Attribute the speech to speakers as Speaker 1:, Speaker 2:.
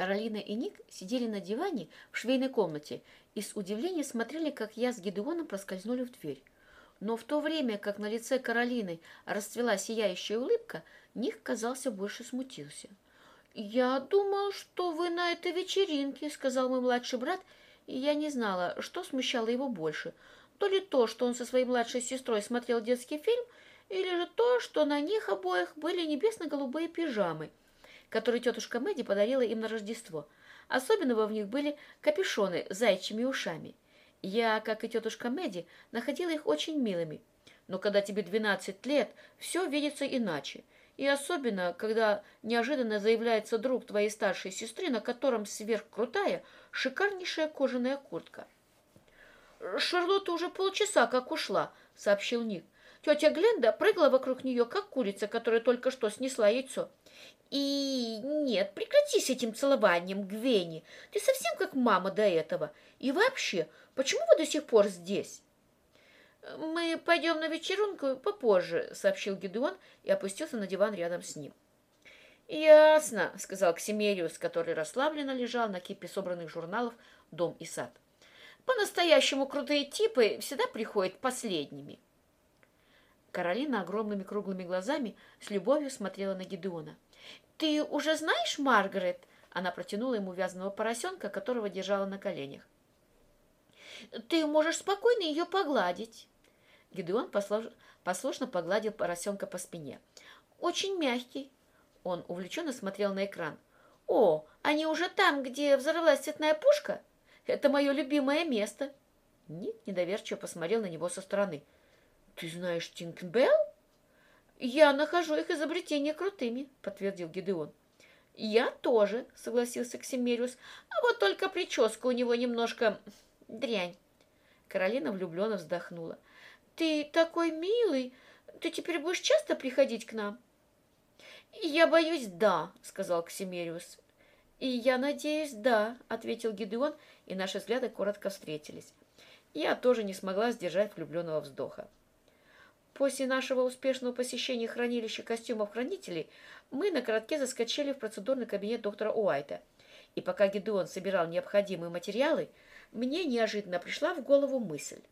Speaker 1: Каролина и Ник сидели на диване в швейной комнате и с удивлением смотрели, как я с Гидеоном проскользнули в дверь. Но в то время, как на лице Каролины расцвела сияющая улыбка, Ник, казался, больше смутился. «Я думал, что вы на этой вечеринке», — сказал мой младший брат, и я не знала, что смущало его больше. То ли то, что он со своей младшей сестрой смотрел детский фильм, или же то, что на них обоих были небесно-голубые пижамы — который тетушка Мэдди подарила им на Рождество. Особенно в них были капюшоны с зайчьими ушами. Я, как и тетушка Мэдди, находила их очень милыми. Но когда тебе 12 лет, все видится иначе. И особенно, когда неожиданно заявляется друг твоей старшей сестры, на котором сверхкрутая, шикарнейшая кожаная куртка. «Шарлотта уже полчаса как ушла», — сообщил Ник. Тетя Гленда прыгала вокруг нее, как курица, которая только что снесла яйцо. И нет, прекрати с этим целованием, Гвенни. Ты совсем как мама до этого. И вообще, почему вы до сих пор здесь? Мы пойдем на вечеринку попозже, сообщил Гедеон и опустился на диван рядом с ним. «Ясно», — сказал Ксимериус, который расслабленно лежал на кипе собранных журналов «Дом и сад». «По-настоящему крутые типы всегда приходят последними». Каролина огромными круглыми глазами с любовью смотрела на Гедеона. «Ты уже знаешь, Маргарет?» Она протянула ему вязаного поросенка, которого держала на коленях. «Ты можешь спокойно ее погладить». Гедеон послушно погладил поросенка по спине. «Очень мягкий». Он увлеченно смотрел на экран. «О, они уже там, где взорвалась цветная пушка? Это мое любимое место». Ник недоверчиво посмотрел на него со стороны. «Ты знаешь Тинкбелл?» «Я нахожу их изобретения крутыми», — подтвердил Гидеон. «Я тоже», — согласился Ксимериус. «А вот только прическа у него немножко дрянь». Каролина влюбленно вздохнула. «Ты такой милый! Ты теперь будешь часто приходить к нам?» «Я боюсь, да», — сказал Ксимериус. «И я надеюсь, да», — ответил Гидеон, и наши взгляды коротко встретились. Я тоже не смогла сдержать влюбленного вздоха. После нашего успешного посещения хранилища костюмов хранителей мы на коротке заскочили в процедурный кабинет доктора Уайта. И пока Гедеон собирал необходимые материалы, мне неожиданно пришла в голову мысль –